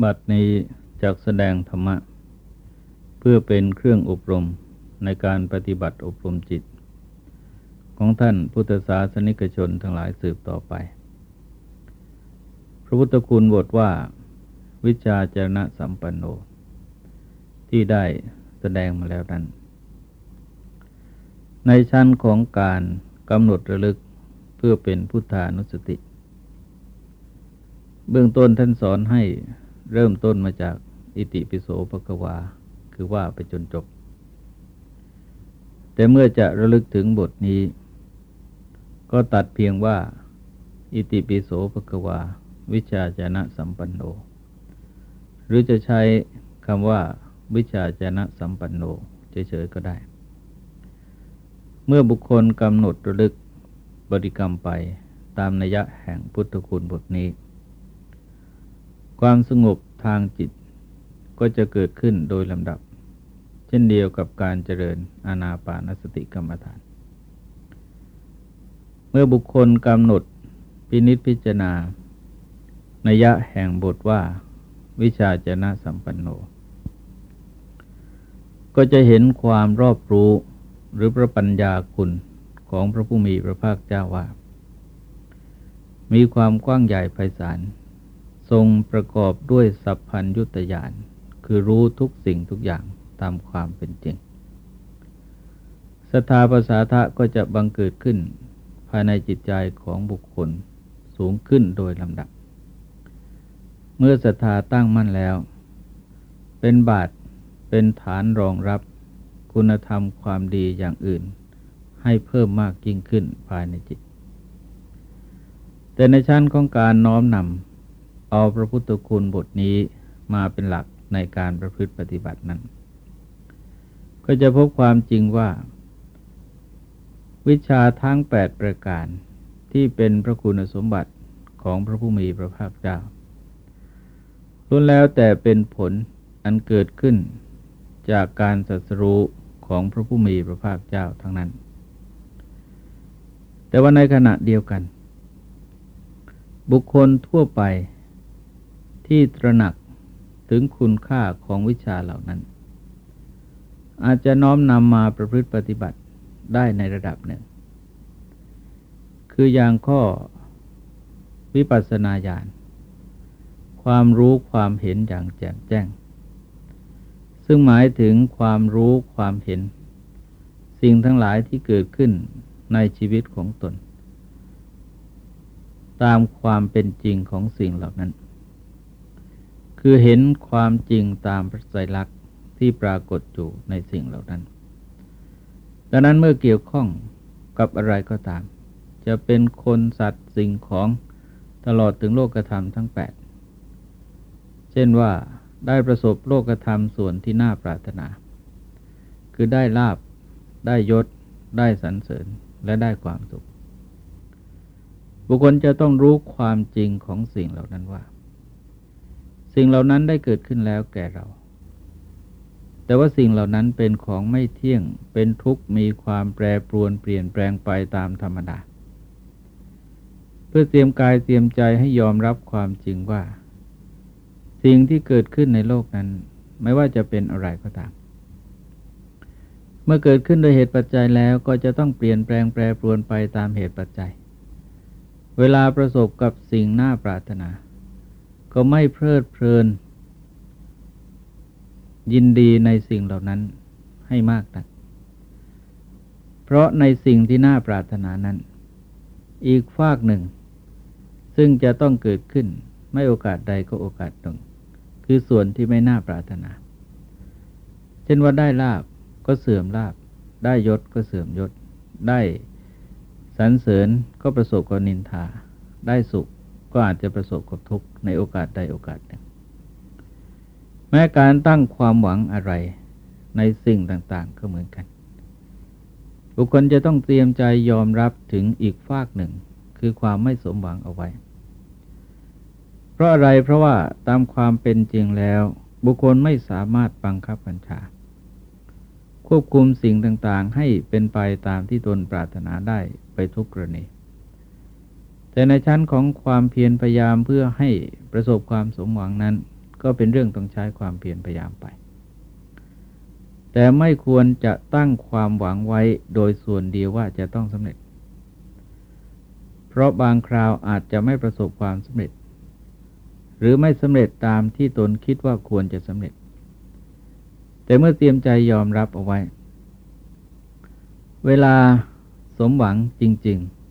บัดนี้จากแสดงธรรมะ เพื่อเป็นเครื่องอบรมในการปฏิบัติอบรมจิต ของท่านพุทธศาสนิกชนทั้งหลายสืบต่อไป พระพุทธคุณบทว่า วิชาจรณะสัมปันโน ที่ได้แสดงมาแล้วนั้น ในชั้นของการกำหนดระลึกเพื่อเป็นพุทธานุสติ เบื้องต้นท่านสอนให้ เริ่มต้นมาจากอิติปิโสภควา คือว่าไปจนจบ แต่เมื่อจะระลึกถึงบทนี้ ก็ตัดเพียงว่า อิติปิโสภควา วิชาจนะสัมปันโน หรือจะใช้คำว่า วิชาจนะสัมปันโนเฉยๆก็ได้ เมื่อบุคคลกำหนดระลึกบริกรรมไปตามนัยยะแห่งพุทธคุณบทนี้ ความสงบทางจิตก็จะเกิดขึ้นโดยลำดับ เช่นเดียวกับการเจริญอานาปานสติกรรมฐาน เมื่อบุคคลกำหนดพินิษพิจารณา นัยะแห่งบทว่า วิชาจนะสัมปันโน ก็จะเห็นความรอบรู้หรือพระปัญญาคุณของพระผู้มีพระภาคเจ้าว่า มีความกว้างใหญ่ไพศาล ทรงประกอบด้วยสัพพัญยุตยานคือรู้ทุกสิ่งทุกอย่างตามความเป็นจริงศรัทธาภาษาทะก็จะบังเกิดขึ้น ภายในจิตใจของบุคคลสูงขึ้นโดยลำดับ เมื่อศรัทธาตั้งมั่นแล้ว เป็นบาทเป็นฐานรองรับคุณธรรมความดีอย่างอื่น ให้เพิ่มมากยิ่งขึ้นภายในจิต แต่ในชั้นของการน้อมนำ เอาพระพุทธคุณบทนี้มาเป็นหลักในการประพฤติปฏิบัตินั้น ก็จะพบความจริงว่า วิชาทั้งแปดประการที่เป็นพระคุณสมบัติของพระผู้มีพระภาคเจ้าล้วนแล้วแต่เป็นผลอันเกิดขึ้นจากการสัสรู้ของพระผู้มีพระภาคเจ้าทั้งนั้น แต่ว่าในขณะเดียวกัน บุคคลทั่วไป ที่ตระหนักถึงคุณค่าของวิชาเหล่านั้น อาจจะน้อมนำมาประพฤติปฏิบัติได้ในระดับหนึ่ง คืออย่างข้อวิปัสสนาญาณความรู้ความเห็นอย่างแจ่มแจ้ง ซึ่งหมายถึงความรู้ความเห็น สิ่งทั้งหลายที่เกิดขึ้นในชีวิตของตน ตามความเป็นจริงของสิ่งเหล่านั้น คือเห็นความจริงตามพระไตรลักษณ์ที่ปรากฏอยู่ในสิ่งเหล่านั้น ดังนั้นเมื่อเกี่ยวข้องกับอะไรก็ตาม จะเป็นคนสัตว์สิ่งของตลอดถึงโลกธรรมทั้งแปดเช่นว่าได้ประสบโลกธรรมส่วนที่น่าปรารถนา คือได้ลาบ ได้ยศ ได้สรรเสริญ และได้ความสุข บุคคลจะต้องรู้ความจริงของสิ่งเหล่านั้นว่า สิ่งเหล่านั้นได้เกิดขึ้นแล้วแก่เรา แต่ว่าสิ่งเหล่านั้นเป็นของไม่เที่ยง เป็นทุกข์ มีความแปรปรวนเปลี่ยนแปลงไปตามธรรมดา เพื่อเตรียมกายเตรียมใจให้ยอมรับความจริงว่า สิ่งที่เกิดขึ้นในโลกนั้น ไม่ว่าจะเป็นอะไรก็ตาม เมื่อเกิดขึ้นโดยเหตุปัจจัยแล้วก็จะต้องเปลี่ยนแปลงแปรปรวนไปตามเหตุปัจจัย เวลาประสบกับสิ่งน่าปรารถนา ก็ไม่เพลิดเพลิน ยินดีในสิ่งเหล่านั้นให้มากนัก เพราะในสิ่งที่น่าปรารถนานั้น อีกฝากหนึ่ง ซึ่งจะต้องเกิดขึ้นไม่โอกาสใดก็โอกาสหนึ่ง คือส่วนที่ไม่น่าปรารถนา เช่นว่าได้ลาบก็เสื่อมลาบ ได้ยศก็เสื่อมยศ ได้สรรเสริญก็ประสบกับนินทา ได้สุข ก็อาจจะประสบกับทุกข์ในโอกาสใดโอกาสหนึ่ง แม้การตั้งความหวังอะไรในสิ่งต่าง ๆ ก็เหมือนกัน บุคคลจะต้องเตรียมใจยอมรับถึงอีกฝากหนึ่ง คือความไม่สมหวังเอาไว้ เพราะอะไรเพราะว่าตามความเป็นจริงแล้ว บุคคลไม่สามารถบังคับบัญชา ควบคุมสิ่งต่าง ๆ ให้เป็นไปตามที่ตนปรารถนาได้ไปทุกกรณี แต่ในชั้นของความเพียรพยายามเพื่อให้ประสบความสมหวังนั้น ก็เป็นเรื่องต้องใช้ความเพียรพยายามไป แต่ไม่ควรจะตั้งความหวังไว้โดยส่วนเดียวว่าจะต้องสำเร็จ เพราะบางคราวอาจจะไม่ประสบความสำเร็จ หรือไม่สำเร็จตามที่ตนคิดว่าควรจะสำเร็จ แต่เมื่อเตรียมใจยอมรับเอาไว้ เวลาสมหวังจริง ๆ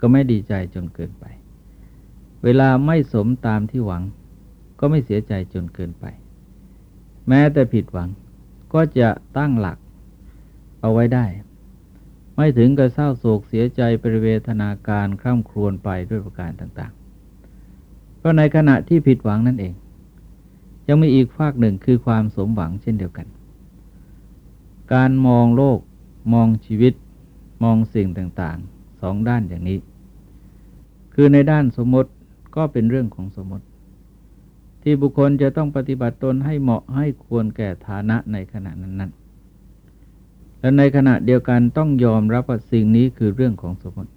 ก็ไม่ดีใจจนเกินไป เวลาไม่สมตามที่หวัง ก็ไม่เสียใจจนเกินไป แม้แต่ผิดหวังก็จะตั้งหลักเอาไว้ได้ ไม่ถึงกับเศร้าโศกเสียใจปริเวทนาการคร่ำครวญไปด้วยประการต่าง ๆ เพราะในขณะที่ผิดหวังนั่นเอง ยังมีอีกฝากหนึ่งคือความสมหวังเช่นเดียวกัน การมองโลก มองชีวิต มองสิ่งต่างๆ สองด้านอย่างนี้ คือในด้านสมมติก็เป็นเรื่องของสมมติ ที่บุคคลจะต้องปฏิบัติตนให้เหมาะให้ควรแก่ฐานะในขณะนั้นๆ และในขณะเดียวกันต้องยอมรับว่าสิ่งนี้คือเรื่องของสมมติ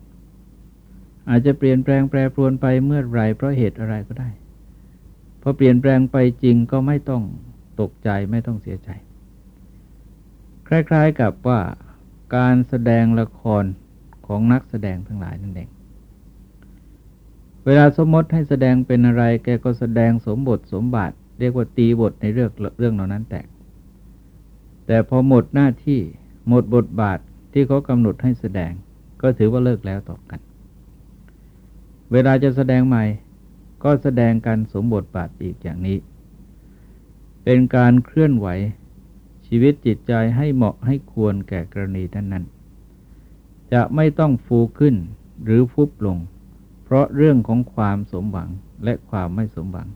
อาจจะเปลี่ยนแปลงแปรปรวนไปเมื่อไรเพราะเหตุอะไรก็ได้พอเปลี่ยนแปลงไปจริงก็ไม่ต้องตกใจไม่ต้องเสียใจ คล้าย ๆกับว่าการแสดงละคร ของนักแสดงทั้งหลายนั่นเอง เวลาสมมติให้แสดงเป็นอะไร แกก็แสดงสมบทสมบัติ เรียกว่าตีบทในเรื่องเรื่องเหล่านั้นแตก แต่พอหมดหน้าที่หมดบทบาทที่เขากำหนดให้แสดง ก็ถือว่าเลิกแล้วต่อกัน เวลาจะแสดงใหม่ ก็แสดงการสมบทบาทอีกอย่างนี้ เป็นการเคลื่อนไหวชีวิตจิตใจให้เหมาะให้ควรแก่กรณีนั้นนั้น จะไม่ต้องฟูขึ้นหรือฟุบลง เพราะเรื่องของความสมหวังและความไม่สมหวัง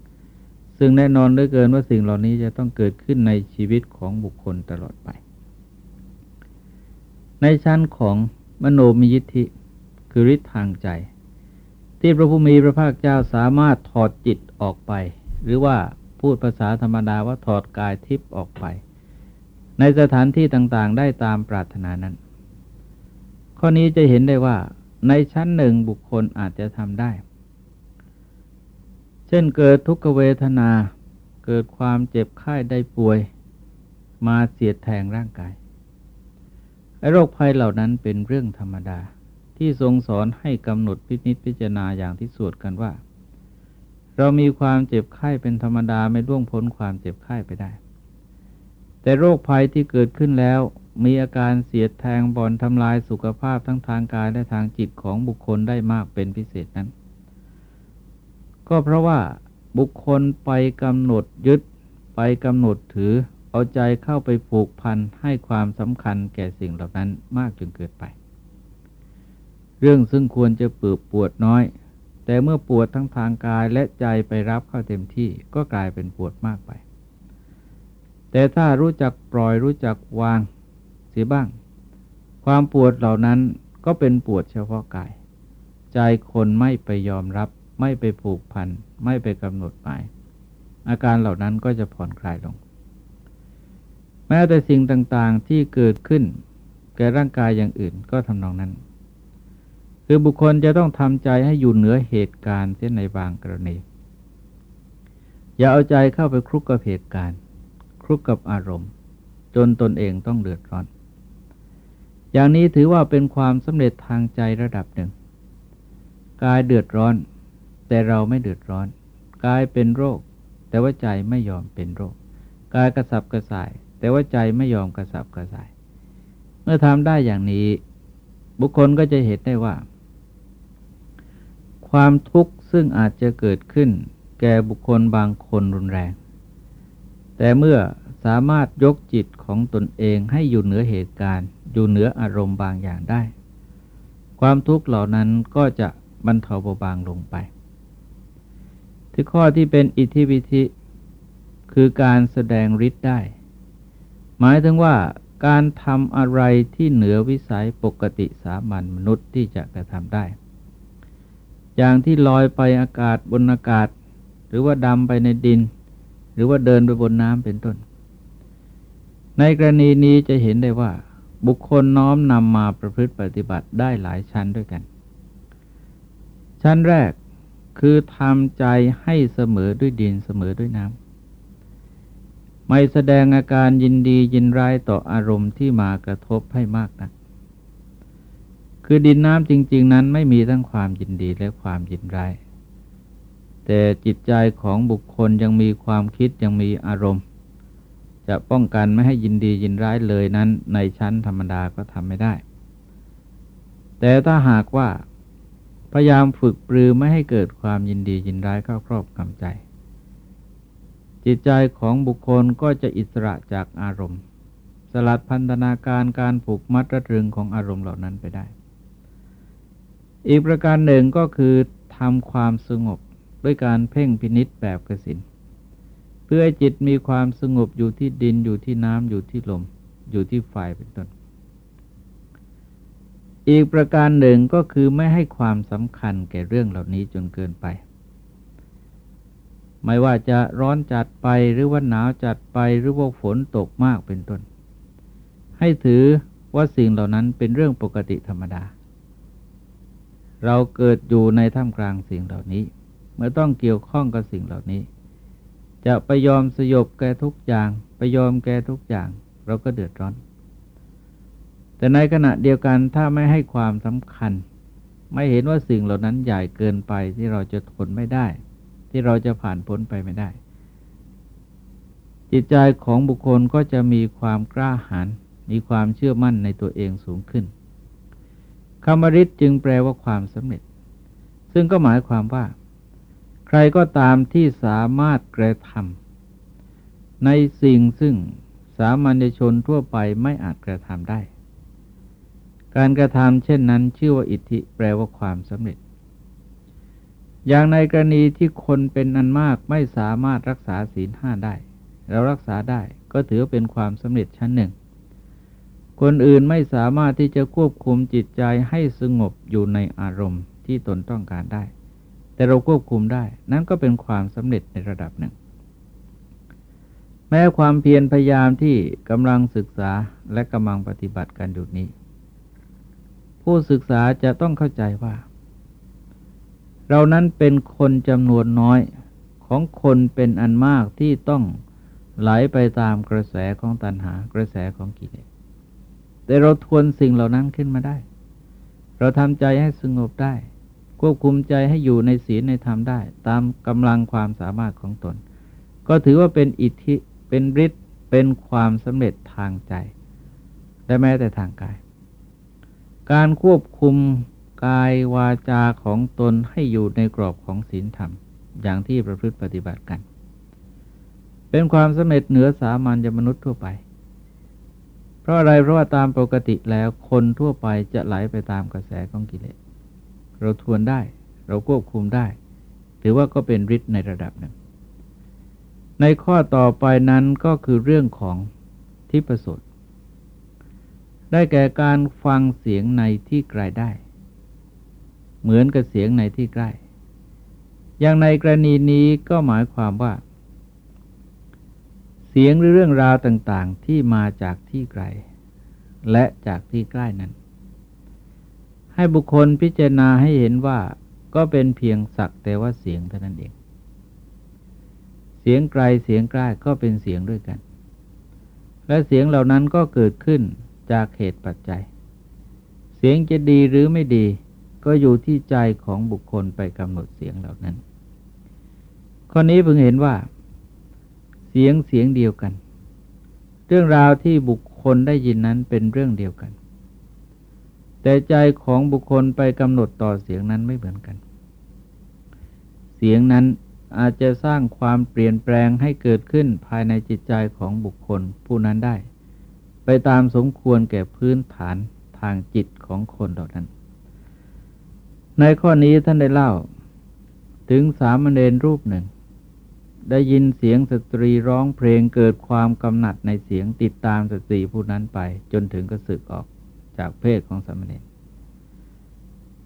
ซึ่งแน่นอนเหลือเกินว่าสิ่งเหล่านี้จะต้องเกิดขึ้นในชีวิตของบุคคลตลอดไป ในชั้นของมโนมยิทธิคือฤทธิ์ทางใจ ที่พระผู้มีพระภาคเจ้าสามารถถอดจิตออกไป หรือว่าพูดภาษาธรรมดาว่าถอดกายทิพย์ออกไป ในสถานที่ต่างๆ ได้ตามปรารถนานั้น ข้อนี้จะเห็นได้ว่า ในชั้นหนึ่งบุคคลอาจจะทำได้ เช่นเกิดทุกขเวทนา เกิดความเจ็บไข้ได้ป่วย มาเสียดแทงร่างกายโรคภัยเหล่านั้นเป็นเรื่องธรรมดาที่ทรงสอนให้กำหนดพินิจพิจารณาอย่างที่สวดกันว่า เรามีความเจ็บไข้เป็นธรรมดาไม่ล่วงพ้นความเจ็บไข้ไปได้ แต่โรคภัยที่เกิดขึ้นแล้ว มีอาการเสียดแทงบอลทำลายสุขภาพทั้งทางกายและทางจิตของบุคคลได้มากเป็นพิเศษนั้น ก็เพราะว่าบุคคลไปกำหนดยึดไปกำหนดถือเอาใจเข้าไปผูกพันให้ความสำคัญแก่สิ่งเหล่านั้นมากจนเกิดไป เรื่องซึ่งควรจะปวดปวดน้อย แต่เมื่อปวดทั้งทางกายและใจไปรับเข้าเต็มที่ก็กลายเป็นปวดมากไป แต่ถ้ารู้จักปล่อยรู้จักวางเสียบ้าง ความปวดเหล่านั้นก็เป็นปวดเฉพาะกาย ใจคนไม่ไปยอมรับ ไม่ไปผูกพัน ไม่ไปกำหนดหมาย อาการเหล่านั้นก็จะผ่อนคลายลง แม้แต่สิ่งต่างๆที่เกิดขึ้น แก่ร่างกายอย่างอื่นก็ทำนองนั้น คือบุคคลจะต้องทำใจให้อยู่เหนือเหตุการณ์เช่นในบางกรณี อย่าเอาใจเข้าไปคลุกกับเหตุการณ์ คลุกกับอารมณ์ จนตนเองต้องเดือดร้อน อย่างนี้ถือว่าเป็นความสำเร็จทางใจระดับหนึ่ง กายเดือดร้อน แต่เราไม่เดือดร้อน กายเป็นโรค แต่ว่าใจไม่ยอมเป็นโรค กายกระสับกระส่าย แต่ว่าใจไม่ยอมกระสับกระส่าย เมื่อทำได้อย่างนี้ บุคคลก็จะเห็นได้ว่า ความทุกข์ซึ่งอาจจะเกิดขึ้น แก่บุคคลบางคนรุนแรง แต่เมื่อสามารถยกจิตของตนเองให้อยู่เหนือเหตุการณ์ อยู่เหนืออารมณ์บางอย่างได้ ความทุกข์เหล่านั้นก็จะบรรเทาเบาบางลงไปที่ข้อที่เป็นอิทธิวิธิคือการแสดงฤทธิ์ได้ หมายถึงว่าการทำอะไรที่เหนือวิสัยปกติสามัญมนุษย์ที่จะกระทำได้ อย่างที่ลอยไปอากาศบนอากาศ หรือว่าดำไปในดิน หรือว่าเดินไปบนน้ำเป็นต้น ในกรณีนี้จะเห็นได้ว่า บุคคลน้อมนำมาประพฤติปฏิบัติได้หลายชั้นด้วยกัน ชั้นแรกคือทำใจให้เสมอด้วยดินเสมอด้วยน้ไม่แสดงอาการยินดียินร้ายต่ออารมณ์ที่มากระทบให้มากนักคือดินน้ำจริง ๆ นั้นไม่มีทั้งความยินดีและความยินร้าย แต่จิตใจของบุคคลยังมีความคิดยังมีอารมณ์ จะป้องกันไม่ให้ยินดียินร้ายเลยนั้น ในชั้นธรรมดาก็ทำไม่ได้ แต่ถ้าหากว่า พยายามฝึกปรือไม่ให้เกิดความยินดียินร้ายเข้าครอบกำใจ จิตใจของบุคคลก็จะอิสระจากอารมณ์ สลัดพันธนาการการผูกมัดระตรึงของอารมณ์เหล่านั้นไปได้ อีกประการหนึ่งก็คือทำความสงบ ด้วยการเพ่งพินิษแบบกสินเพื่อจิตมีความสงบอยู่ที่ดินอยู่ที่น้ำอยู่ที่ลม อยู่ที่ไฟเป็นต้น อีกประการหนึ่งก็คือไม่ให้ความสำคัญแก่เรื่องเหล่านี้จนเกินไป ไม่ว่าจะร้อนจัดไปหรือว่าหนาวจัดไปหรือว่าฝนตกมากเป็นต้น ให้ถือว่าสิ่งเหล่านั้นเป็นเรื่องปกติธรรมดา เราเกิดอยู่ในท่ามกลางสิ่งเหล่านี้ เมื่อต้องเกี่ยวข้องกับสิ่งเหล่านี้ จะไปยอมสยบแกทุกอย่าง ไปยอมแกทุกอย่าง เราก็เดือดร้อน แต่ในขณะเดียวกันถ้าไม่ให้ความสำคัญ ไม่เห็นว่าสิ่งเหล่านั้นใหญ่เกินไปที่เราจะทนไม่ได้ ที่เราจะผ่านพ้นไปไม่ได้ จิตใจของบุคคลก็จะมีความกล้าหาญมีความเชื่อมั่นในตัวเองสูงขึ้นคำวริษจึงแปลว่าความสำเร็จ ซึ่งก็หมายความว่า รก็ตามที่สามารถกระทำในสิ่งซึ่งสามัญชนทั่วไปไม่อาจกระทำได้ การกระทำเช่นนั้นชื่อว่าอิทธิแปลว่าความสำเร็จ อย่างในกรณีที่คนเป็นอันมากไม่สามารถรักษาศีลห้าได้ เรารักษาได้ก็ถือเป็นความสำเร็จชั้นหนึ่ง คนอื่นไม่สามารถที่จะควบคุมจิตใจให้สงบอยู่ในอารมณ์ที่ตนต้องการได้ แต่เราควบคุมได้ นั่นก็เป็นความสำเร็จในระดับหนึ่ง แม้ความเพียรพยายามที่กำลังศึกษาและกำลังปฏิบัติกันอยู่นี้ ผู้ศึกษาจะต้องเข้าใจว่า เรานั้นเป็นคนจำนวนน้อยของคนเป็นอันมากที่ต้องไหลไปตามกระแสของตัณหากระแสของกิเลสแต่เราทวนสิ่งเหล่านั้นขึ้นมาได้ เราทำใจให้สงบได้ ควบคุมใจให้อยู่ในศีลในธรรมได้ ตามกำลังความสามารถของตน ก็ถือว่าเป็นอิทธิเป็นฤทธิ์เป็นความสำเร็จทางใจและแม้แต่ทางกาย การควบคุมกายวาจาของตนให้อยู่ในกรอบของศีลธรรม อย่างที่ประพฤติปฏิบัติกัน เป็นความสำเร็จเหนือสามัญมนุษย์ทั่วไป เพราะอะไรเพราะว่าตามปกติแล้วคนทั่วไปจะไหลไปตามกระแสของกิเลส เราทวนได้ เราควบคุมได้ ถือว่าก็เป็นฤทธิ์ในระดับหนึ่ง ในข้อต่อไปนั้นก็คือเรื่องของทิพสดได้แก่การฟังเสียงในที่ไกลได้ เหมือนกับเสียงในที่ใกล้ อย่างในกรณีนี้ก็หมายความว่า เสียงหรือเรื่องราวต่างๆที่มาจากที่ไกล และจากที่ใกล้นั้น ให้บุคคลพิจารณาให้เห็นว่าก็เป็นเพียงสักแต่ว่าเสียงเท่านั้นเอง เสียงไกลเสียงใกล้ก็เป็นเสียงด้วยกัน และเสียงเหล่านั้นก็เกิดขึ้นจากเหตุปัจจัย เสียงจะดีหรือไม่ดีก็อยู่ที่ใจของบุคคลไปกำหนดเสียงเหล่านั้น ข้อนี้เพิ่งเห็นว่า เสียงเสียงเดียวกัน เรื่องราวที่บุคคลได้ยินนั้นเป็นเรื่องเดียวกัน แต่ใจของบุคคลไปกำหนดต่อเสียงนั้นไม่เหมือนกัน เสียงนั้นอาจจะสร้างความเปลี่ยนแปลงให้เกิดขึ้นภายในจิตใจของบุคคลผู้นั้นได้ ไปตามสมควรแก่พื้นฐานทางจิตของคนเหล่านั้น ในข้อนี้ท่านได้เล่า ถึงสามเณรรูปหนึ่ง ได้ยินเสียงสตรีร้องเพลงเกิดความกำหนัดในเสียงติดตามสตรีผู้นั้นไปจนถึงก็สึกออก จากเพศของสามเณร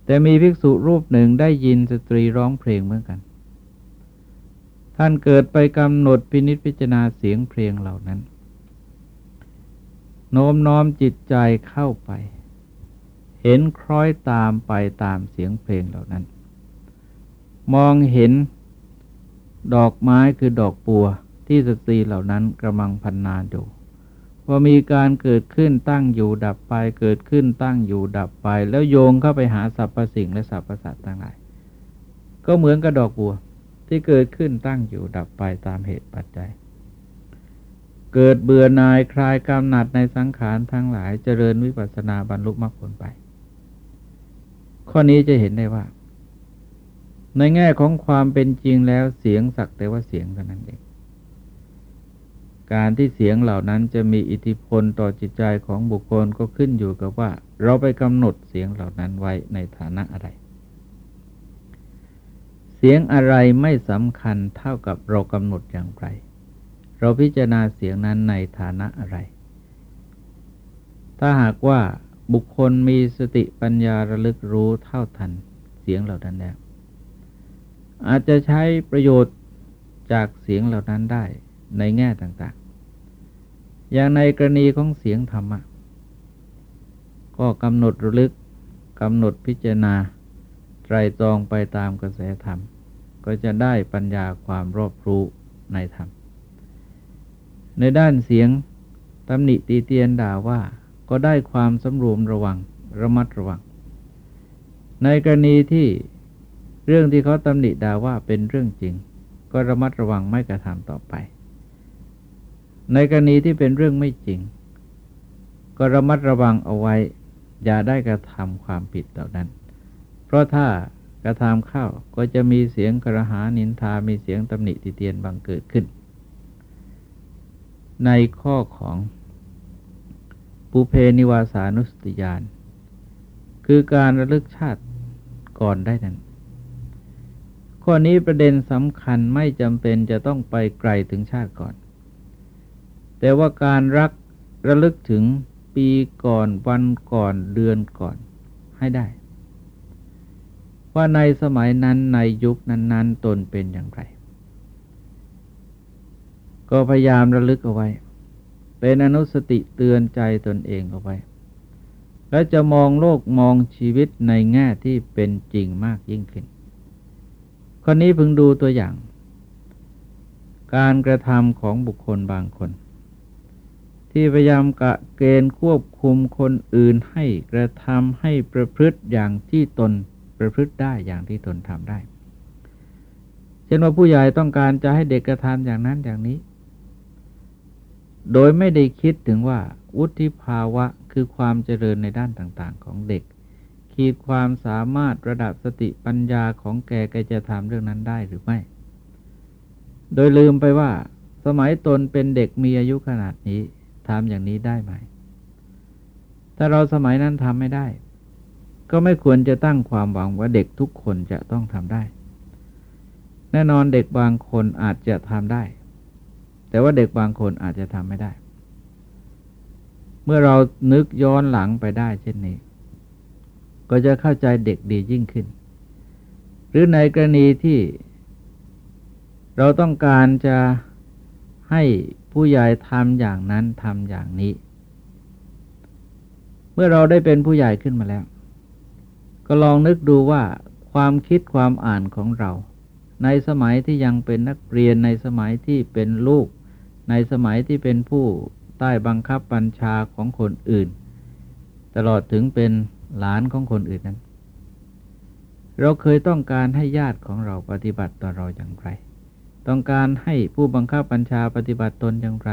แต่มีภิกษุรูปหนึ่งได้ยินสตรีร้องเพลงเหมือนกัน ท่านเกิดไปกำหนดพินิจพิจารณาเสียงเพลงเหล่านั้น โน้มน้อมจิตใจเข้าไป เห็นคล้อยตามไปตามเสียงเพลงเหล่านั้น มองเห็นดอกไม้คือดอกปัวที่สตรีเหล่านั้นกำลังพันนาอยู่ ว่ามีการเกิดขึ้นตั้งอยู่ดับไป เกิดขึ้นตั้งอยู่ดับไป แล้วโยงเข้าไปหาสรรพสิ่งและสรรพสัตว์ต่างหลาย ก็เหมือนกระดอกบัวที่เกิดขึ้นตั้งอยู่ดับไปตามเหตุปัจจัย เกิดเบื่อหน่ายคลายกำหนัดในสังขารทั้งหลายเจริญวิปัสสนาบรรลุมรรคผลไป ข้อนี้จะเห็นได้ว่า ในแง่ของความเป็นจริงแล้วเสียงสักแต่ว่าเสียงเท่านั้นเอง การที่เสียงเหล่านั้นจะมีอิทธิพลต่อจิตใจของบุคคลก็ขึ้นอยู่กับว่า เราไปกำหนดเสียงเหล่านั้นไว้ในฐานะอะไร เสียงอะไรไม่สำคัญเท่ากับเรากำหนดอย่างไร เราพิจารณาเสียงนั้นในฐานะอะไร ถ้าหากว่าบุคคลมีสติปัญญาระลึกรู้เท่าทันเสียงเหล่านั้นแล้วอาจจะใช้ประโยชน์จากเสียงเหล่านั้นได้ ในแง่ต่างๆ อย่างในกรณีของเสียงธรรมะ ก็กำหนดระลึกกำหนดพิจารณาไตรตรองไปตามกระแสธรรม ก็จะได้ปัญญาความรอบรู้ในธรรม ในด้านเสียงตำหนิตีเตียนด่าว่าก็ได้ความสำรวมระวังระมัดระวัง ในกรณีที่เรื่องที่เขาตำหนิด่าว่าเป็นเรื่องจริง ก็ระมัดระวังไม่กระทำต่อไป ในกรณีที่เป็นเรื่องไม่จริง ก็ระมัดระวังเอาไว้ อย่าได้กระทำความผิดเหล่านั้น เพราะถ้ากระทำเข้าก็จะมีเสียงกระหานินทา มีเสียงตำหนิติเตียนบังเกิดขึ้น ในข้อของปุเพนิวาสานุสติยาน คือการระลึกชาติก่อนได้นั้น ข้อนี้ประเด็นสำคัญไม่จำเป็นจะต้องไปไกลถึงชาติก่อน แต่ว่าการรักระลึกถึงปีก่อนวันก่อนเดือนก่อนให้ได้ ว่าในสมัยนั้นในยุคนั้น ๆ ตนเป็นอย่างไร ก็พยายามระลึกเอาไว้ เป็นอนุสติเตือนใจตนเองเอาไว้ และจะมองโลกมองชีวิตในแง่ที่เป็นจริงมากยิ่งขึ้นคนนี้พึงดูตัวอย่าง การกระทำของบุคคลบางคน ที่พยายามกะเกณฑ์ควบคุมคนอื่นให้กระทำให้ประพฤติอย่างที่ตนประพฤติได้อย่างที่ตนทำได้ เช่นว่าผู้ใหญ่ต้องการจะให้เด็กกระทำอย่างนั้นอย่างนี้ โดยไม่ได้คิดถึงว่าวุฒิภาวะคือความเจริญในด้านต่างๆ ของเด็ก ขีดความสามารถระดับสติปัญญาของแกแกจะทำเรื่องนั้นได้หรือไม่ โดยลืมไปว่า สมัยตนเป็นเด็กมีอายุขนาดนี้ ทำอย่างนี้ได้ไหมถ้าเราสมัยนั้นทำไม่ได้ ก็ไม่ควรจะตั้งความหวังว่าเด็กทุกคนจะต้องทำได้ แน่นอนเด็กบางคนอาจจะทำได้ แต่ว่าเด็กบางคนอาจจะทำไม่ได้ เมื่อเรานึกย้อนหลังไปได้ เช่นนี้ ก็จะเข้าใจเด็กดียิ่งขึ้น หรือในกรณีที่เราต้องการจะให้ ผู้ใหญ่ทำอย่างนั้นทำอย่างนี้ เมื่อเราได้เป็นผู้ใหญ่ขึ้นมาแล้ว ก็ลองนึกดูว่าความคิดความอ่านของเรา ในสมัยที่ยังเป็นนักเรียนในสมัยที่เป็นลูก ในสมัยที่เป็นผู้ใต้บังคับบัญชาของคนอื่น ตลอดถึงเป็นหลานของคนอื่นนั้น เราเคยต้องการให้ญาติของเราปฏิบัติต่อเราอย่างไร ต้องการให้ผู้บังคับบัญชาปฏิบัติตนอย่างไร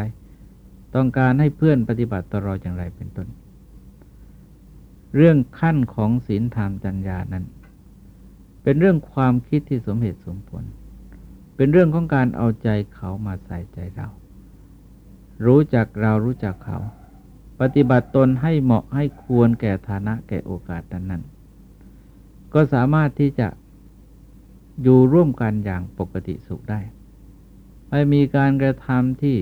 ต้องการให้เพื่อนปฏิบัติต่อเราอย่างไรเป็นต้น เรื่องขั้นของศีลธรรมจัญญานั้น เป็นเรื่องความคิดที่สมเหตุสมผล เป็นเรื่องของการเอาใจเขามาใส่ใจเรา รู้จักเรารู้จักเขา ปฏิบัติตนให้เหมาะให้ควรแก่ฐานะแก่โอกาสนั้นก็สามารถที่จะอยู่ร่วมกันอย่างปกติสุขได้ ไม่มีการกระทำที่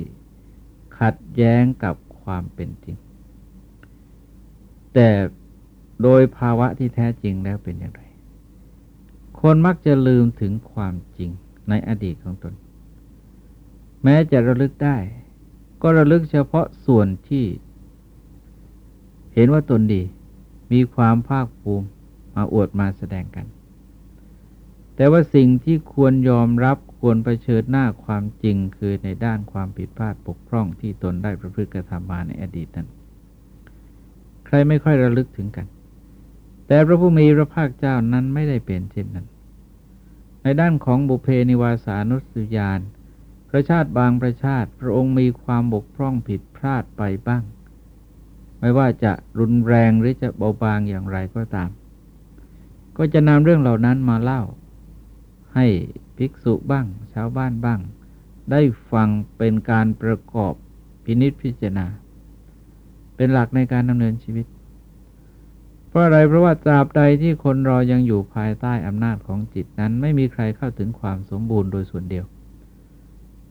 ขัดแย้งกับความเป็นจริง แต่โดยภาวะที่แท้จริงแล้วเป็นอย่างไร คนมักจะลืมถึงความจริงในอดีตของตน แม้จะระลึกได้ ก็ระลึกเฉพาะส่วนที่ เห็นว่าตนดี มีความภาคภูมิมาอวดมาแสดงกัน แต่ว่าสิ่งที่ควรยอมรับควรเผชิญหน้าความจริงคือในด้านความผิดพลาดปกพร่องที่ตนได้ประพฤติกระทำมาในอดีตนั้น ใครไม่ค่อยระลึกถึงกัน แต่พระผู้มีพระภาคเจ้านั้นไม่ได้เป็นเช่นนั้น ในด้านของบุเพนิวาสานุสยานประชาติบางประชาติ พระองค์มีความบกพร่องผิดพลาดไปบ้าง ไม่ว่าจะรุนแรงหรือจะเบาบางอย่างไรก็ตาม ก็จะนำเรื่องเหล่านั้นมาเล่า ให้ภิกษุบ้าง ชาวบ้านบ้าง ได้ฟังเป็นการประกอบพินิษพิจารณา เป็นหลักในการดำเนินชีวิต เพราะอะไรเพราะว่าตราบใดที่คนเรายังอยู่ภายใต้อำนาจของจิตนั้นไม่มีใครเข้าถึงความสมบูรณ์โดยส่วนเดียว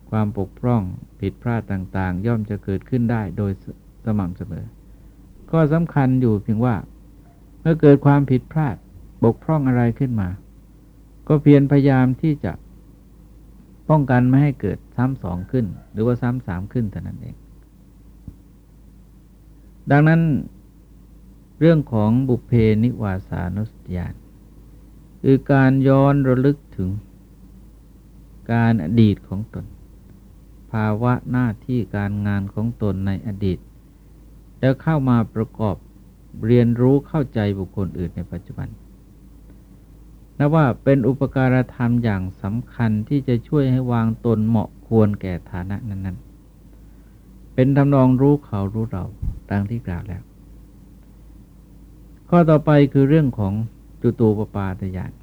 ความปกพร่องผิดพลาดต่างๆ ย่อมจะเกิดขึ้นได้โดยสม่ำเสมอก็สำคัญอยู่เพียงว่า เมื่อเกิดความผิดพลาดบกพร่องอะไรขึ้นมา ก็เพียรพยายามที่จะป้องกันไม่ให้เกิดซ้ำสองขึ้น หรือว่าซ้ำสามขึ้นแต่นั้นเอง ดังนั้นเรื่องของบุพเพนิวาสานุสยานคือการย้อนระลึกถึงการอดีตของตน ภาวะหน้าที่การงานของตนในอดีต แล้วเข้ามาประกอบเรียนรู้เข้าใจบุคคลอื่นในปัจจุบัน นับว่าเป็นอุปการธรรมอย่างสำคัญที่จะช่วยให้วางตนเหมาะควรแก่ฐานะนั้น ๆ เป็นทำนองรู้เขารู้เราดังที่กล่าวแล้ว ข้อต่อไปคือเรื่องของจุตูปปาตยาน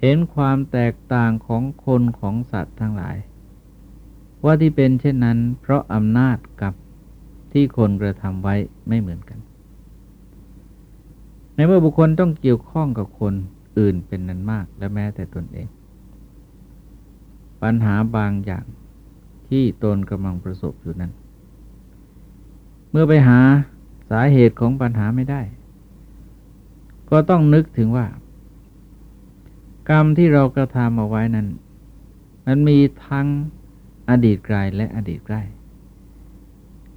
เห็นความแตกต่างของคนของสัตว์ทั้งหลาย ว่าที่เป็นเช่นนั้น เพราะอำนาจกับที่คนกระทำไว้ไม่เหมือนกัน ในเมื่อบุคคลต้องเกี่ยวข้องกับคนอื่นเป็นนั้นมากและแม้แต่ตนเอง ปัญหาบางอย่างที่ตนกำลังประสบอยู่นั้น เมื่อไปหาสาเหตุของปัญหาไม่ได้ ก็ต้องนึกถึงว่า กรรมที่เรากระทำเอาไว้นั้น มันมีทั้งอดีตไกลและอดีตใกล้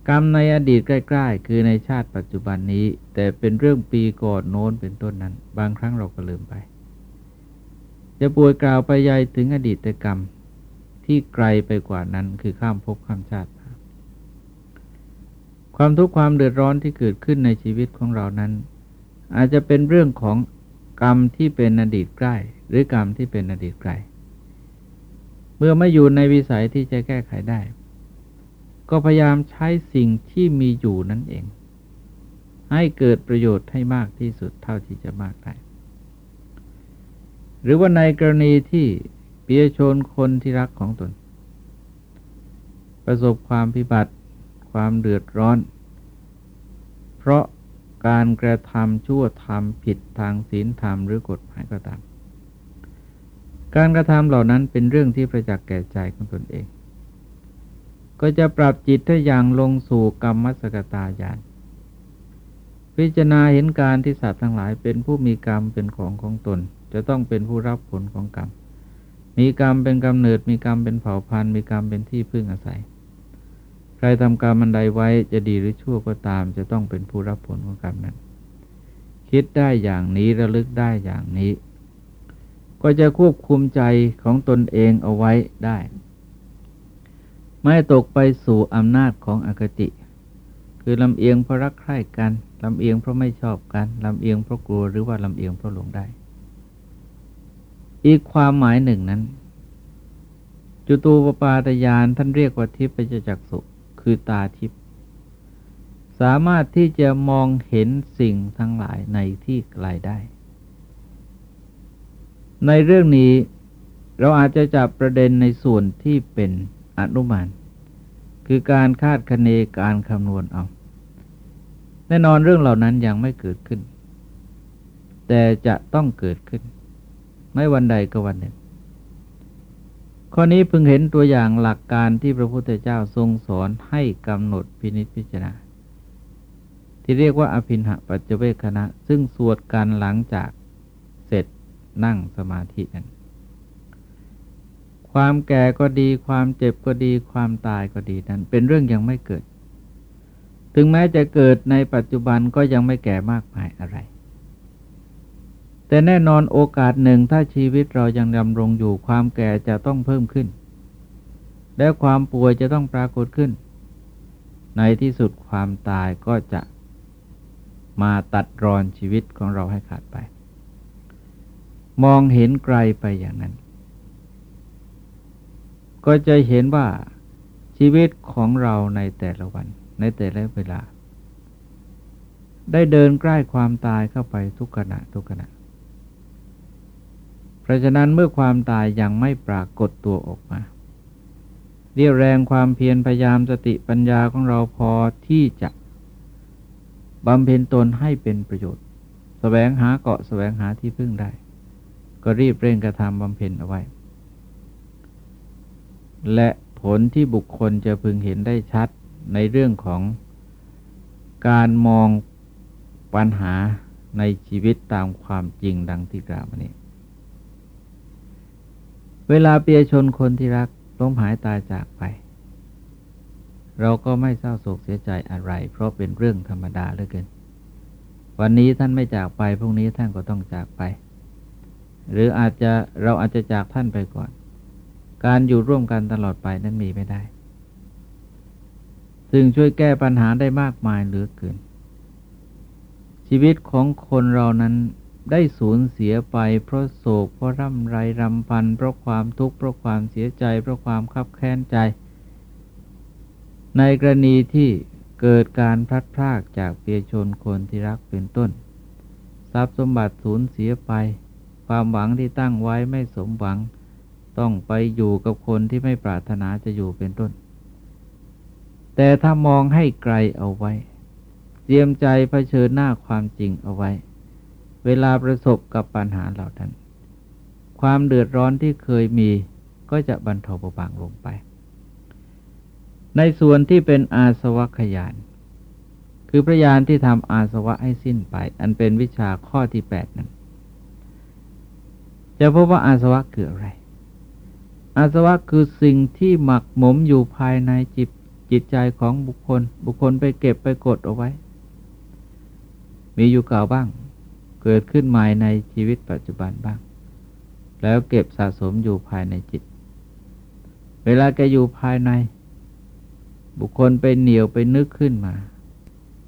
กรรมในอดีตใกล้ ๆ คือในชาติปัจจุบันนี้ แต่เป็นเรื่องปีก่อนโน้นเป็นต้นนั้น บางครั้งเราก็ลืมไป จะป่วยกล่าวไปใหญ่ถึงอดีตกรรมที่ไกลไปกว่านั้นคือข้ามภพข้ามชาติ ความทุกข์ความเดือดร้อนที่เกิดขึ้นในชีวิตของเรานั้น อาจจะเป็นเรื่องของกรรมที่เป็นอดีตใกล้ หรือกรรมที่เป็นอดีตไกล เมื่อไม่อยู่ในวิสัยที่จะแก้ไขได้ ก็พยายามใช้สิ่งที่มีอยู่นั่นเอง ให้เกิดประโยชน์ให้มากที่สุดเท่าที่จะมากได้ หรือว่าในกรณีที่เปียชนคนที่รักของตน ประสบความพิบัติ ความเดือดร้อน เพราะการกระทำชั่วทำผิดทางศีลธรรมหรือกฎหมายก็ตาม การกระทำเหล่านั้นเป็นเรื่องที่ประจักษ์แก่ใจของตนเอง ก็จะปรับจิตให้อย่างลงสู่กรรมมัสกตาญาณพิจารณาเห็นการที่สัตว์ทั้งหลายเป็นผู้มีกรรมเป็นของของตน จะต้องเป็นผู้รับผลของกรรม มีกรรมเป็นกำเนิด มีกรรมเป็นเผ่าพันธุ์ มีกรรมเป็นที่พึ่งอาศัย ใครทำกรรมมันใดไว้จะดีหรือชั่วก็ตาม จะต้องเป็นผู้รับผลของกรรมนั้น คิดได้อย่างนี้ระลึกได้อย่างนี้ ก็จะควบคุมใจของตนเองเอาไว้ได้ ไม่ตกไปสู่อำนาจของอคติ คือลำเอียงเพราะรักใคร่กันลำเอียงเพราะไม่ชอบกันลำเอียงเพราะกลัวหรือว่าลำเอียงเพราะหลงได้ อีกความหมายหนึ่งนั้น จุตูปปาตยานท่านเรียกว่าทิพยจักสุคือตาทิพสามารถที่จะมองเห็นสิ่งทั้งหลายในที่ไกลได้ ในเรื่องนี้เราอาจจะจับประเด็นในส่วนที่เป็น อนุมาน คือการคาดคะเนการคำนวณเอา แน่นอนเรื่องเหล่านั้นยังไม่เกิดขึ้น แต่จะต้องเกิดขึ้น ไม่วันใดก็วันหนึ่ง ข้อนี้พึงเห็นตัวอย่างหลักการที่พระพุทธเจ้าทรงสอนให้กำหนดพินิจพิจารณาที่เรียกว่าอภินหปัจเจเวคณะ ซึ่งสวดการหลังจากเสร็จนั่งสมาธินั้น ความแก่ก็ดี ความเจ็บก็ดี ความตายก็ดีนั้น เป็นเรื่องยังไม่เกิด ถึงแม้จะเกิดในปัจจุบันก็ยังไม่แก่มากมายอะไร แต่แน่นอนโอกาสหนึ่งถ้าชีวิตเรายังดำรงอยู่ความแก่จะต้องเพิ่มขึ้น และความป่วยจะต้องปรากฏขึ้น ในที่สุดความตายก็จะมาตัดรอนชีวิตของเราให้ขาดไป มองเห็นไกลไปอย่างนั้น ก็จะเห็นว่าชีวิตของเราในแต่ละวัน ในแต่ละเวลา ได้เดินใกล้ความตายเข้าไปทุกขณะทุกขณะ เพราะฉะนั้นเมื่อความตายยังไม่ปรากฏตัวออกมา เรียแรงความเพียรพยายามสติปัญญาของเราพอที่จะบำเพ็ญตนให้เป็นประโยชน์สแสวงหาเกาะสแสวงหาที่พึ่งได้ ก็รีบเร่งกระทำบำเพ็ญเอาไว้ และผลที่บุคคลจะพึงเห็นได้ชัดในเรื่องของการมองปัญหาในชีวิตตามความจริงดังที่กล่าวมานี้ เวลาเปียชนคนที่รักล้มหายตายจากไป เราก็ไม่เศร้าโศกเสียใจอะไร เพราะเป็นเรื่องธรรมดาเหลือเกิน วันนี้ท่านไม่จากไปพรุ่งนี้ท่านก็ต้องจากไป หรืออาจจะเราอาจจะจากท่านไปก่อน การอยู่ร่วมกันตลอดไปนั้นมีไม่ได้ ซึ่งช่วยแก้ปัญหาได้มากมายเหลือเกิน ชีวิตของคนเรานั้นได้สูญเสียไปเพราะโศกเพราะร่ำไรรำพัน เพราะความทุกข์เพราะความเสียใจ เพราะความคับแค้นใจ ในกรณีที่เกิดการพลัดพรากจากเปียชนคนที่รักเป็นต้น ทรัพย์สมบัติสูญเสียไป ความหวังที่ตั้งไว้ไม่สมหวัง ต้องไปอยู่กับคนที่ไม่ปรารถนาจะอยู่เป็นต้น แต่ถ้ามองให้ไกลเอาไว้ เตรียมใจเผชิญหน้าความจริงเอาไว้ เวลาประสบกับปัญหาเหล่านั้น ความเดือดร้อนที่เคยมีก็จะบรรเทาเบาบางลงไป ในส่วนที่เป็นอาสวะขยาน คือพระยานที่ทำอาสวะให้สิ้นไป อันเป็นวิชาข้อที่แปดนั้นจะพบว่าอาสวะคืออะไร อาสวะคือสิ่งที่หมักหมมอยู่ภายในจิตจิตใจของบุคคล บุคคลไปเก็บไปกดเอาไว้ มีอยู่เก่าบ้าง เกิดขึ้นใหม่ในชีวิตปัจจุบันบ้าง แล้วเก็บสะสมอยู่ภายในจิต เวลาแกอยู่ภายใน บุคคลไปเหนียวไปนึกขึ้นมา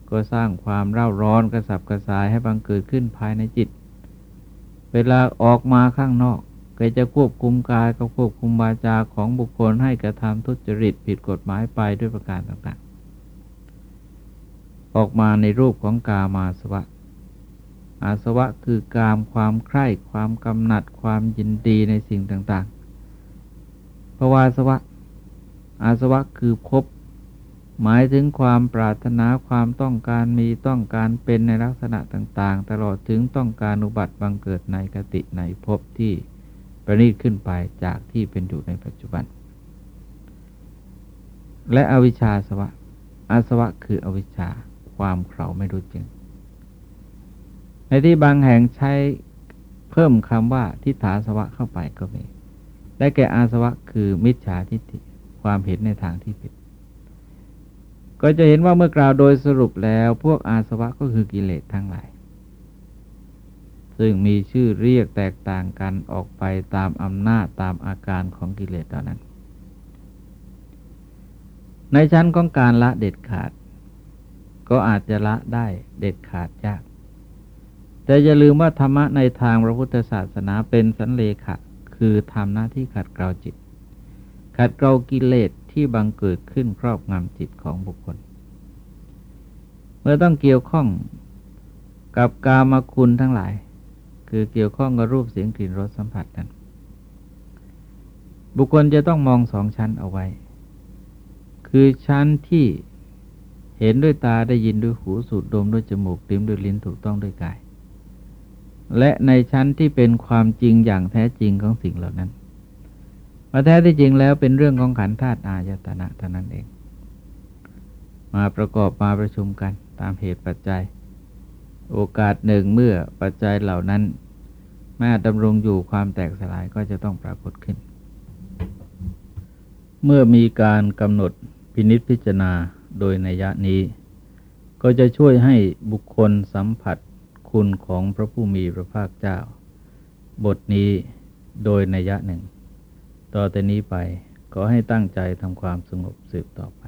ก็สร้างความเร่าร้อนกระสับกระส่ายให้บังเกิดขึ้นภายในจิต เวลาออกมาข้างนอก ก็จะควบคุมกายก็ควบคุมวาจาของบุคคลให้กระทำทุจริตผิดกฎหมายไปด้วยประการต่างๆ ออกมาในรูปของกามาสวะ อาสวะคือกามความใคร่ความกำหนัดความยินดีในสิ่งต่างๆภาวาสวะ อาสวะคือพบ หมายถึงความปรารถนาความต้องการมีต้องการเป็นในลักษณะต่างๆ ตลอดถึงต้องการอุบัติบังเกิดในกติในภพที่ ประณีตขึ้นไปจากที่เป็นอยู่ในปัจจุบัน และอวิชชาสวะ อาสวะคืออวิชชาความเขาไม่รู้จริง ในที่บางแห่งใช้เพิ่มคำว่าทิฏฐาสวะเข้าไปก็มี ได้แก่อาสวะคือมิจฉาทิฏฐิความเห็นในทางที่ผิด ก็จะเห็นว่าเมื่อกล่าวโดยสรุปแล้วพวกอาสวะก็คือกิเลสทั้งหลาย ซึ่งมีชื่อเรียกแตกต่างกันออกไปตามอำนาจตามอาการของกิเลสเหล่านั้น ในชั้นของการละเด็ดขาด ก็อาจจะละได้เด็ดขาดยาก แต่อย่าลืมว่าธรรมะในทางพระพุทธศาสนาเป็นสันเลขะ คือทำหน้าที่ขัดเกลาจิต ขัดเกลากิเลสที่บังเกิดขึ้นครอบงำจิตของบุคคล เมื่อต้องเกี่ยวข้องกับกามคุณทั้งหลาย คือเกี่ยวข้องกับรูปเสียงกลิ่นรสสัมผัสนั้น บุคคลจะต้องมองสองชั้นเอาไว้ คือชั้นที่เห็นด้วยตาได้ยินด้วยหูสูดดมด้วยจมูกลิ้มด้วยลิ้นถูกต้องด้วยกาย และในชั้นที่เป็นความจริงอย่างแท้จริงของสิ่งเหล่านั้นมาแท้ที่จริงแล้วเป็นเรื่องของขันธาตุอายตนะเท่านั้นเอง มาประกอบมาประชุมกันตามเหตุปัจจัย โอกาสหนึ่งเมื่อปัจจัยเหล่านั้นแม้ดำรงอยู่ความแตกสลายก็จะต้องปรากฏขึ้น เมื่อมีการกำหนดพินิษพิจารณาโดยในยะนี้ ก็จะช่วยให้บุคคลสัมผัสคุณของพระผู้มีพระภาคเจ้า บทนี้โดยนัยยะหนึ่ง ต่อแต่นี้ไปขอให้ตั้งใจทำความสงบสืบต่อไป